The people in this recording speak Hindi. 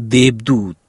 देवदूत।